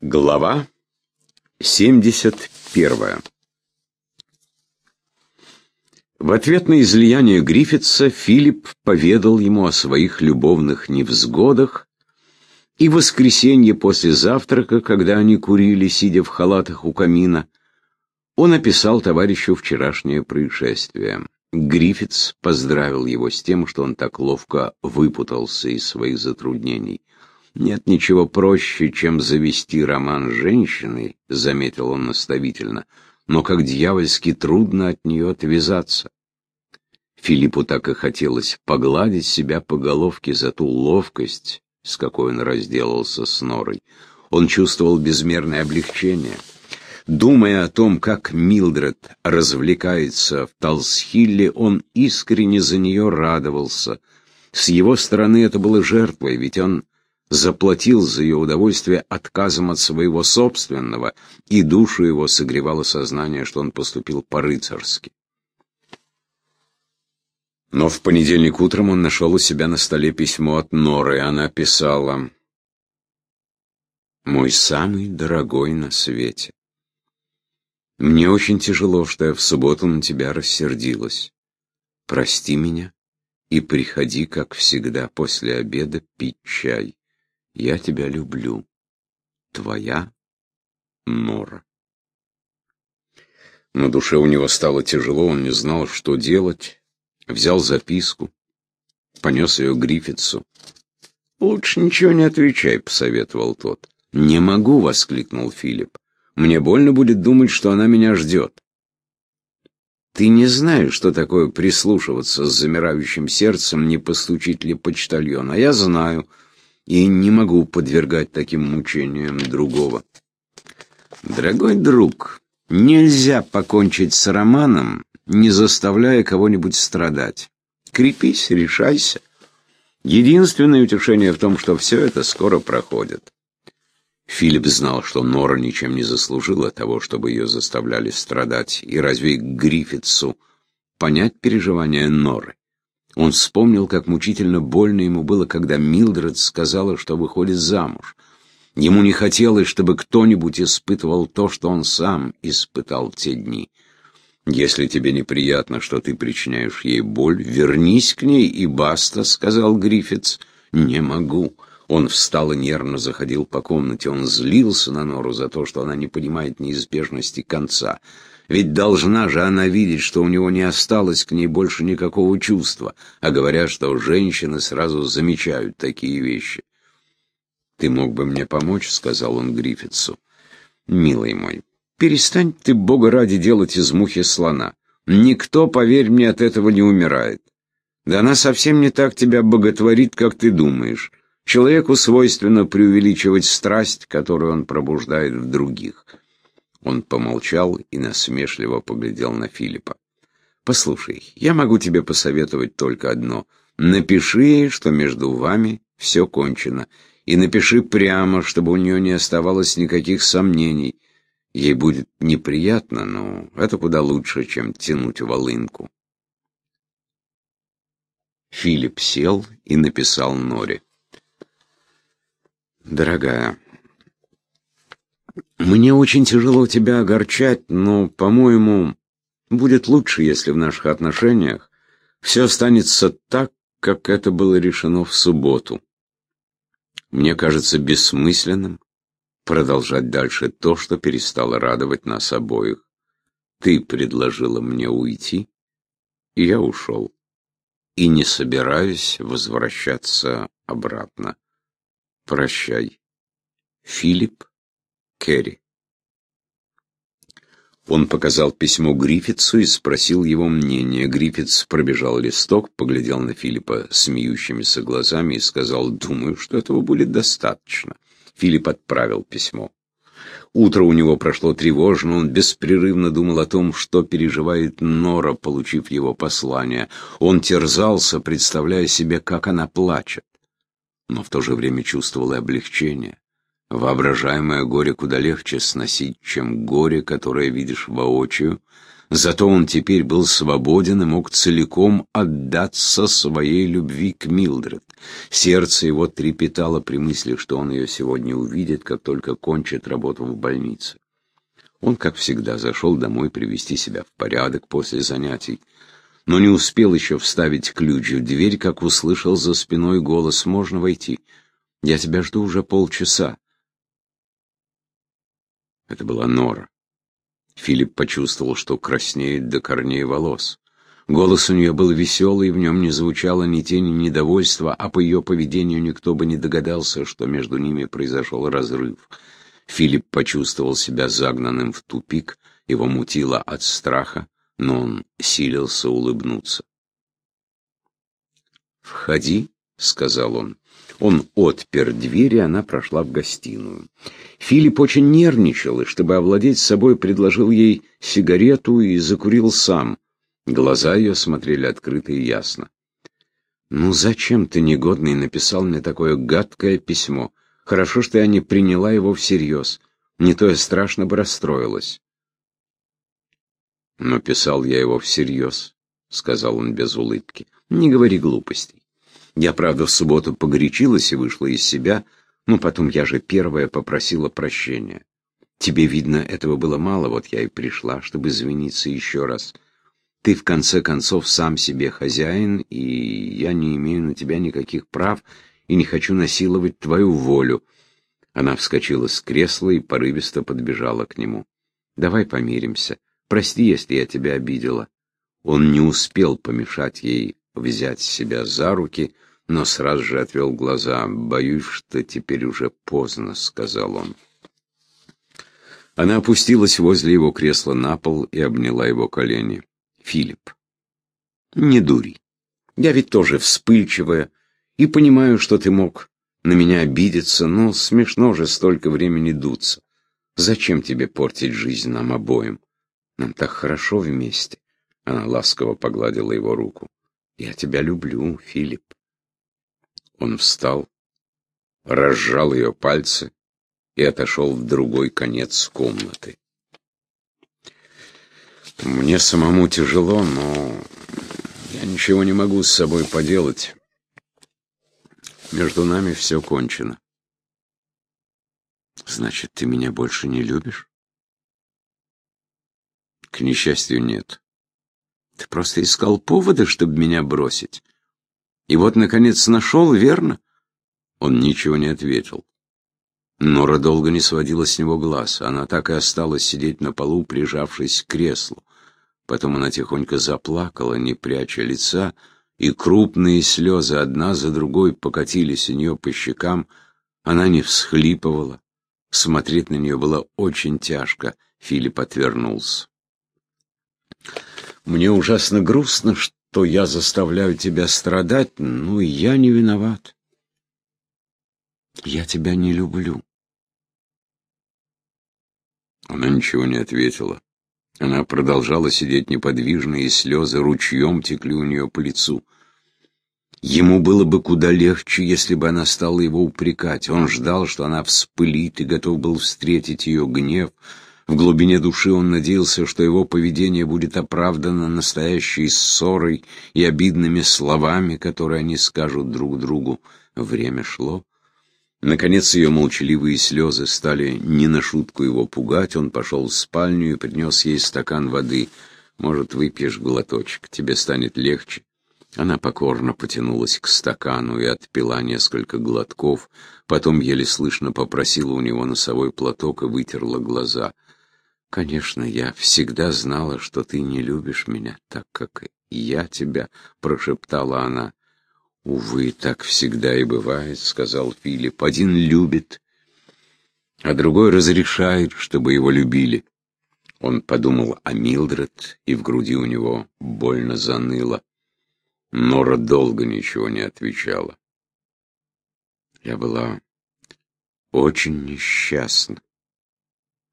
Глава 71 В ответ на излияние Гриффитса Филипп поведал ему о своих любовных невзгодах, и в воскресенье после завтрака, когда они курили, сидя в халатах у камина, он описал товарищу вчерашнее происшествие. Гриффитс поздравил его с тем, что он так ловко выпутался из своих затруднений. «Нет ничего проще, чем завести роман с женщиной», — заметил он наставительно, «но как дьявольски трудно от нее отвязаться». Филиппу так и хотелось погладить себя по головке за ту ловкость, с какой он разделался с Норой. Он чувствовал безмерное облегчение. Думая о том, как Милдред развлекается в Талсхилле, он искренне за нее радовался. С его стороны это было жертвой, ведь он заплатил за ее удовольствие отказом от своего собственного, и душу его согревало сознание, что он поступил по-рыцарски. Но в понедельник утром он нашел у себя на столе письмо от Норы. Она писала «Мой самый дорогой на свете. Мне очень тяжело, что я в субботу на тебя рассердилась. Прости меня и приходи, как всегда, после обеда пить чай. Я тебя люблю. Твоя Нора. На душе у него стало тяжело, он не знал, что делать. Взял записку, понес ее Гриффитсу. «Лучше ничего не отвечай», — посоветовал тот. «Не могу», — воскликнул Филипп. «Мне больно будет думать, что она меня ждет». «Ты не знаешь, что такое прислушиваться с замирающим сердцем, не постучить ли почтальон, а я знаю», и не могу подвергать таким мучениям другого. Дорогой друг, нельзя покончить с романом, не заставляя кого-нибудь страдать. Крепись, решайся. Единственное утешение в том, что все это скоро проходит. Филипп знал, что Нора ничем не заслужила того, чтобы ее заставляли страдать, и разве Гриффитсу понять переживания Норы? Он вспомнил, как мучительно больно ему было, когда Милдред сказала, что выходит замуж. Ему не хотелось, чтобы кто-нибудь испытывал то, что он сам испытал те дни. «Если тебе неприятно, что ты причиняешь ей боль, вернись к ней и баста», — сказал Гриффитс. «Не могу». Он встал и нервно заходил по комнате. Он злился на Нору за то, что она не понимает неизбежности конца. Ведь должна же она видеть, что у него не осталось к ней больше никакого чувства, а говорят, что женщины сразу замечают такие вещи. «Ты мог бы мне помочь?» — сказал он Гриффитсу. «Милый мой, перестань ты, Бога ради, делать из мухи слона. Никто, поверь мне, от этого не умирает. Да она совсем не так тебя боготворит, как ты думаешь. Человеку свойственно преувеличивать страсть, которую он пробуждает в других». Он помолчал и насмешливо поглядел на Филиппа. «Послушай, я могу тебе посоветовать только одно. Напиши ей, что между вами все кончено, и напиши прямо, чтобы у нее не оставалось никаких сомнений. Ей будет неприятно, но это куда лучше, чем тянуть волынку». Филипп сел и написал Норе. «Дорогая, мне очень тяжело тебя огорчать, но, по-моему, будет лучше, если в наших отношениях все останется так, как это было решено в субботу. Мне кажется бессмысленным продолжать дальше то, что перестало радовать нас обоих. Ты предложила мне уйти, и я ушел. И не собираюсь возвращаться обратно. Прощай. Филипп Керри. Он показал письмо Гриффитсу и спросил его мнение. Гриффитс пробежал листок, поглядел на Филиппа смеющимися глазами и сказал, «Думаю, что этого будет достаточно». Филипп отправил письмо. Утро у него прошло тревожно, он беспрерывно думал о том, что переживает Нора, получив его послание. Он терзался, представляя себе, как она плачет, но в то же время чувствовал и облегчение. Воображаемое горе куда легче сносить, чем горе, которое видишь воочию, Зато он теперь был свободен и мог целиком отдаться своей любви к Милдред. Сердце его трепетало при мысли, что он ее сегодня увидит, как только кончит работу в больнице. Он, как всегда, зашел домой привести себя в порядок после занятий, но не успел еще вставить ключ в дверь, как услышал за спиной голос «Можно войти? Я тебя жду уже полчаса». Это была Нора. Филипп почувствовал, что краснеет до корней волос. Голос у нее был веселый, в нем не звучало ни тени недовольства, а по ее поведению никто бы не догадался, что между ними произошел разрыв. Филипп почувствовал себя загнанным в тупик, его мутило от страха, но он силился улыбнуться. «Входи», — сказал он. Он отпер дверь, и она прошла в гостиную. Филипп очень нервничал, и, чтобы овладеть собой, предложил ей сигарету и закурил сам. Глаза ее смотрели открыто и ясно. «Ну зачем ты, негодный, написал мне такое гадкое письмо? Хорошо, что я не приняла его всерьез. Не то я страшно бы расстроилась». «Но писал я его всерьез», — сказал он без улыбки. «Не говори глупостей. Я, правда, в субботу погорячилась и вышла из себя, но потом я же первая попросила прощения. Тебе, видно, этого было мало, вот я и пришла, чтобы извиниться еще раз. Ты, в конце концов, сам себе хозяин, и я не имею на тебя никаких прав и не хочу насиловать твою волю. Она вскочила с кресла и порывисто подбежала к нему. «Давай помиримся. Прости, если я тебя обидела». Он не успел помешать ей взять себя за руки, — но сразу же отвел глаза. «Боюсь, что теперь уже поздно», — сказал он. Она опустилась возле его кресла на пол и обняла его колени. «Филипп, не дури. Я ведь тоже вспыльчивая и понимаю, что ты мог на меня обидеться, но смешно же столько времени дуться. Зачем тебе портить жизнь нам обоим? Нам так хорошо вместе». Она ласково погладила его руку. «Я тебя люблю, Филипп». Он встал, разжал ее пальцы и отошел в другой конец комнаты. Мне самому тяжело, но я ничего не могу с собой поделать. Между нами все кончено. Значит, ты меня больше не любишь? К несчастью, нет. Ты просто искал повода, чтобы меня бросить. И вот, наконец, нашел, верно? Он ничего не ответил. Нора долго не сводила с него глаз. Она так и осталась сидеть на полу, прижавшись к креслу. Потом она тихонько заплакала, не пряча лица, и крупные слезы одна за другой покатились у нее по щекам. Она не всхлипывала. Смотреть на нее было очень тяжко. Филипп отвернулся. «Мне ужасно грустно, что то я заставляю тебя страдать, и я не виноват. Я тебя не люблю. Она ничего не ответила. Она продолжала сидеть неподвижно, и слезы ручьем текли у нее по лицу. Ему было бы куда легче, если бы она стала его упрекать. Он ждал, что она вспылит, и готов был встретить ее гнев, в глубине души он надеялся, что его поведение будет оправдано настоящей ссорой и обидными словами, которые они скажут друг другу. Время шло. Наконец ее молчаливые слезы стали не на шутку его пугать. Он пошел в спальню и принес ей стакан воды. «Может, выпьешь глоточек, тебе станет легче». Она покорно потянулась к стакану и отпила несколько глотков, потом еле слышно попросила у него носовой платок и вытерла глаза — «Конечно, я всегда знала, что ты не любишь меня так, как я тебя», — прошептала она. «Увы, так всегда и бывает», — сказал Филипп. «Один любит, а другой разрешает, чтобы его любили». Он подумал о Милдред, и в груди у него больно заныло. Нора долго ничего не отвечала. Я была очень несчастна.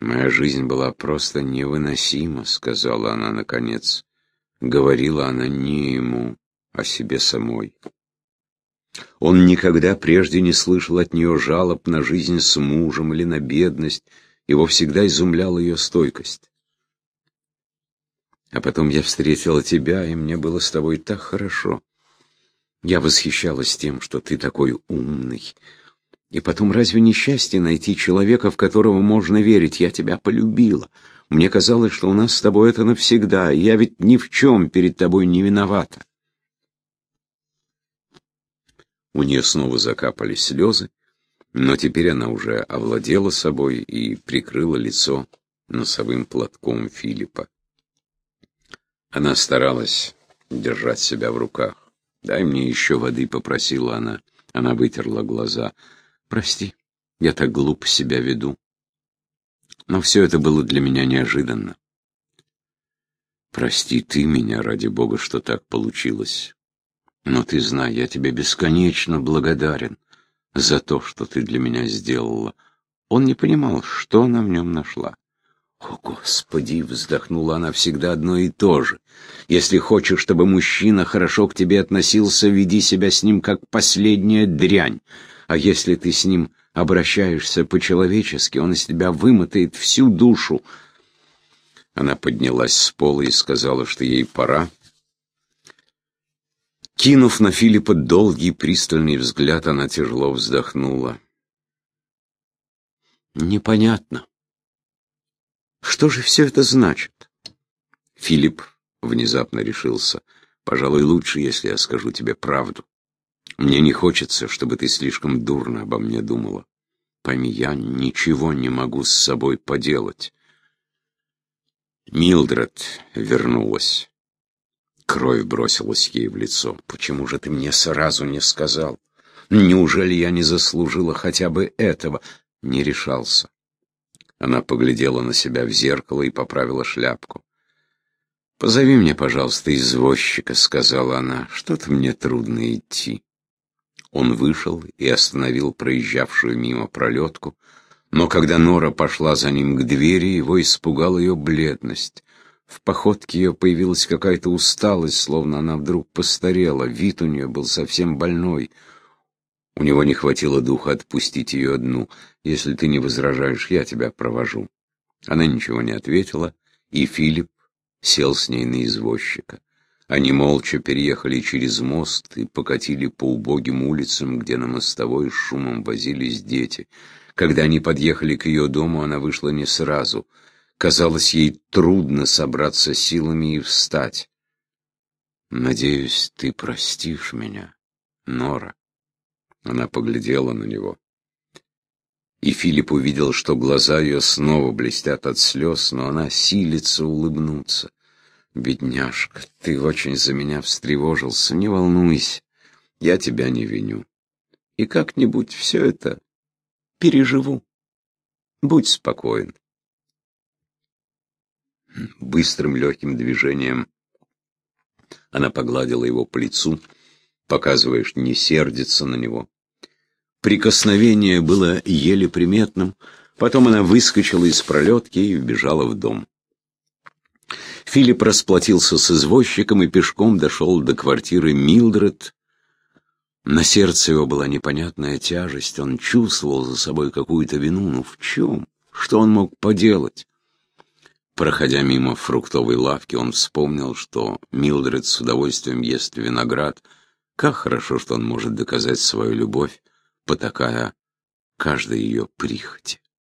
«Моя жизнь была просто невыносима», — сказала она наконец. Говорила она не ему, а себе самой. Он никогда прежде не слышал от нее жалоб на жизнь с мужем или на бедность, его всегда изумляла ее стойкость. А потом я встретила тебя, и мне было с тобой так хорошо. Я восхищалась тем, что ты такой умный. И потом, разве не счастье найти человека, в которого можно верить? Я тебя полюбила. Мне казалось, что у нас с тобой это навсегда, я ведь ни в чем перед тобой не виновата. У нее снова закапали слезы, но теперь она уже овладела собой и прикрыла лицо носовым платком Филиппа. Она старалась держать себя в руках. «Дай мне еще воды», — попросила она. Она вытерла глаза. «Прости, я так глупо себя веду. Но все это было для меня неожиданно. Прости ты меня, ради бога, что так получилось. Но ты знай, я тебе бесконечно благодарен за то, что ты для меня сделала. Он не понимал, что она в нем нашла. «О, Господи!» — вздохнула она всегда одно и то же. «Если хочешь, чтобы мужчина хорошо к тебе относился, веди себя с ним как последняя дрянь. А если ты с ним обращаешься по-человечески, он из тебя вымотает всю душу». Она поднялась с пола и сказала, что ей пора. Кинув на Филиппа долгий пристальный взгляд, она тяжело вздохнула. «Непонятно. Что же все это значит? Филипп внезапно решился. Пожалуй, лучше, если я скажу тебе правду. Мне не хочется, чтобы ты слишком дурно обо мне думала. Пойми, я ничего не могу с собой поделать. Милдред вернулась. Кровь бросилась ей в лицо. «Почему же ты мне сразу не сказал? Неужели я не заслужила хотя бы этого?» Не решался. Она поглядела на себя в зеркало и поправила шляпку. «Позови мне, пожалуйста, извозчика», — сказала она. «Что-то мне трудно идти». Он вышел и остановил проезжавшую мимо пролетку, но когда Нора пошла за ним к двери, его испугала ее бледность. В походке ее появилась какая-то усталость, словно она вдруг постарела, вид у нее был совсем больной — у него не хватило духа отпустить ее одну. «Если ты не возражаешь, я тебя провожу». Она ничего не ответила, и Филипп сел с ней на извозчика. Они молча переехали через мост и покатили по убогим улицам, где на мостовой с шумом возились дети. Когда они подъехали к ее дому, она вышла не сразу. Казалось, ей трудно собраться силами и встать. «Надеюсь, ты простишь меня, Нора». Она поглядела на него. И Филипп увидел, что глаза ее снова блестят от слез, но она силится улыбнуться. «Бедняжка, ты очень за меня встревожился. Не волнуйся, я тебя не виню. И как-нибудь все это переживу. Будь спокоен». Быстрым легким движением она погладила его по лицу, показывая, что не сердится на него. Прикосновение было еле приметным. Потом она выскочила из пролетки и вбежала в дом. Филипп расплатился с извозчиком и пешком дошел до квартиры Милдред. На сердце его была непонятная тяжесть. Он чувствовал за собой какую-то вину. Ну в чем? Что он мог поделать? Проходя мимо фруктовой лавки, он вспомнил, что Милдред с удовольствием ест виноград. Как хорошо, что он может доказать свою любовь потакая каждой ее прихоти.